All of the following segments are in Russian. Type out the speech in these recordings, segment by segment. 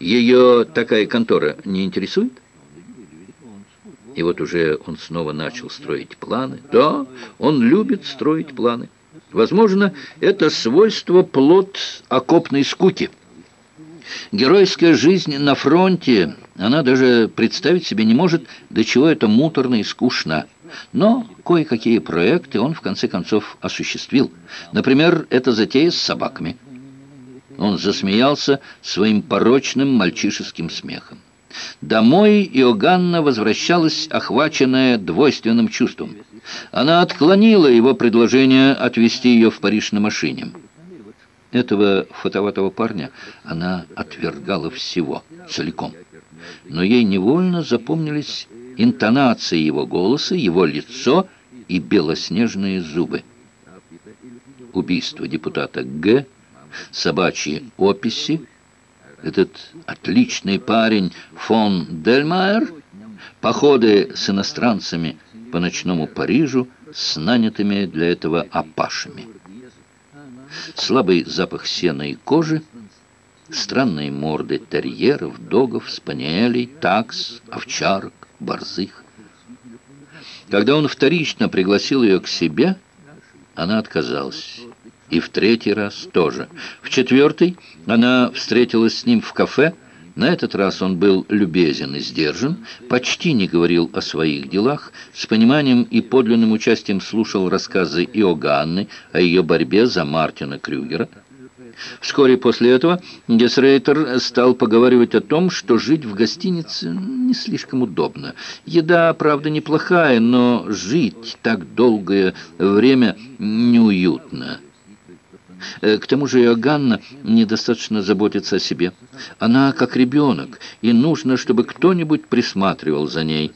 Ее такая контора не интересует? И вот уже он снова начал строить планы. Да, он любит строить планы. Возможно, это свойство плод окопной скуки. Геройская жизнь на фронте, она даже представить себе не может, до чего это муторно и скучно. Но кое-какие проекты он в конце концов осуществил. Например, это затея с собаками. Он засмеялся своим порочным мальчишеским смехом. Домой Иоганна возвращалась, охваченная двойственным чувством. Она отклонила его предложение отвезти ее в Париж на машине. Этого фотоватого парня она отвергала всего, целиком. Но ей невольно запомнились интонации его голоса, его лицо и белоснежные зубы. Убийство депутата Г., собачьи описи, этот отличный парень фон Дельмайер, походы с иностранцами по ночному Парижу с нанятыми для этого апашами. Слабый запах сена и кожи, странные морды терьеров, догов, спаниелей, такс, овчарок, борзых. Когда он вторично пригласил ее к себе, она отказалась. И в третий раз тоже. В четвертый она встретилась с ним в кафе. На этот раз он был любезен и сдержан, почти не говорил о своих делах, с пониманием и подлинным участием слушал рассказы Иоганны о ее борьбе за Мартина Крюгера. Вскоре после этого Гесрейтер стал поговаривать о том, что жить в гостинице не слишком удобно. Еда, правда, неплохая, но жить так долгое время неуютно. Э, к тому же Иоганна недостаточно заботится о себе. Она как ребенок, и нужно, чтобы кто-нибудь присматривал за ней.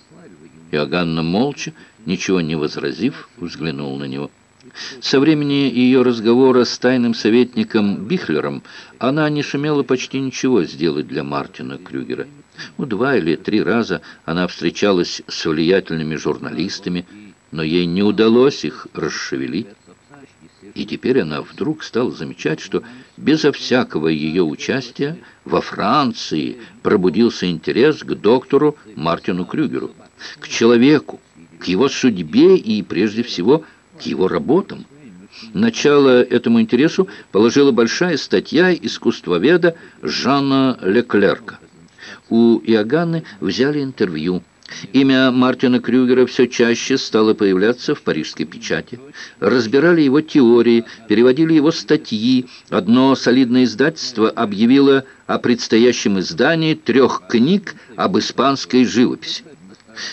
Иоганна молча, ничего не возразив, взглянул на него. Со времени ее разговора с тайным советником Бихлером она не сумела почти ничего сделать для Мартина Крюгера. Ну, два или три раза она встречалась с влиятельными журналистами, но ей не удалось их расшевелить. И теперь она вдруг стала замечать, что безо всякого ее участия во Франции пробудился интерес к доктору Мартину Крюгеру, к человеку, к его судьбе и, прежде всего, к его работам. Начало этому интересу положила большая статья искусствоведа Жанна Леклерка. У Иоганны взяли интервью – Имя Мартина Крюгера все чаще стало появляться в парижской печати. Разбирали его теории, переводили его статьи. Одно солидное издательство объявило о предстоящем издании трех книг об испанской живописи.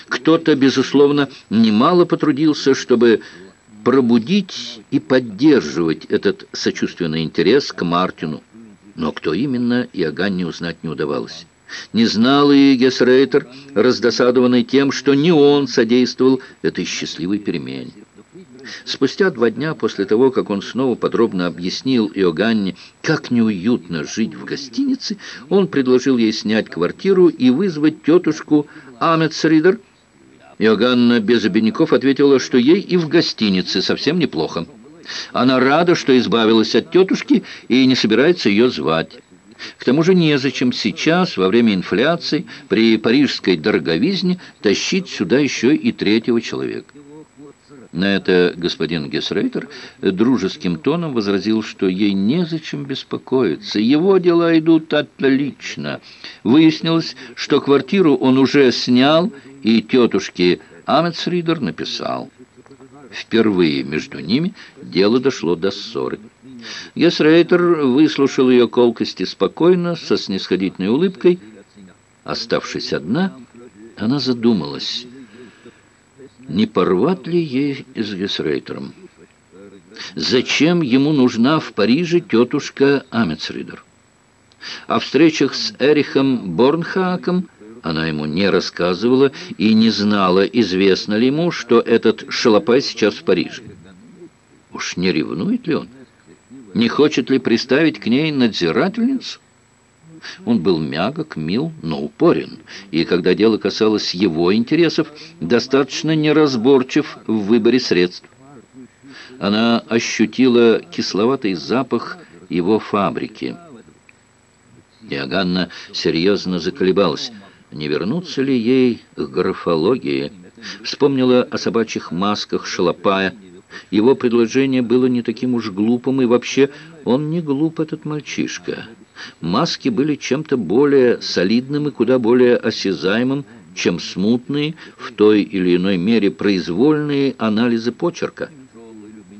Кто-то, безусловно, немало потрудился, чтобы пробудить и поддерживать этот сочувственный интерес к Мартину. Но кто именно, Иоганне узнать не удавалось. Не знал и Гесрейтер, раздосадованный тем, что не он содействовал этой счастливой перемене. Спустя два дня после того, как он снова подробно объяснил Иоганне, как неуютно жить в гостинице, он предложил ей снять квартиру и вызвать тетушку Амецридер. Иоганна без обиняков ответила, что ей и в гостинице совсем неплохо. Она рада, что избавилась от тетушки и не собирается ее звать. К тому же незачем сейчас, во время инфляции, при парижской дороговизне, тащить сюда еще и третьего человека. На это господин Гесрейтер дружеским тоном возразил, что ей незачем беспокоиться. Его дела идут отлично. Выяснилось, что квартиру он уже снял, и тетушке Амецридер написал. Впервые между ними дело дошло до ссоры. Гесрейтер выслушал ее колкости спокойно, со снисходительной улыбкой. Оставшись одна, она задумалась, не порвать ли ей с Гесрейтером. Зачем ему нужна в Париже тетушка Амецридер? О встречах с Эрихом Борнхаком она ему не рассказывала и не знала, известно ли ему, что этот шалопай сейчас в Париже. Уж не ревнует ли он? Не хочет ли приставить к ней надзирательницу? Он был мягок, мил, но упорен, и когда дело касалось его интересов, достаточно неразборчив в выборе средств. Она ощутила кисловатый запах его фабрики. Иоганна серьезно заколебалась, не вернуться ли ей к графологии. Вспомнила о собачьих масках Шалопая. Его предложение было не таким уж глупым, и вообще он не глуп, этот мальчишка. Маски были чем-то более солидным и куда более осязаемым, чем смутные, в той или иной мере произвольные анализы почерка –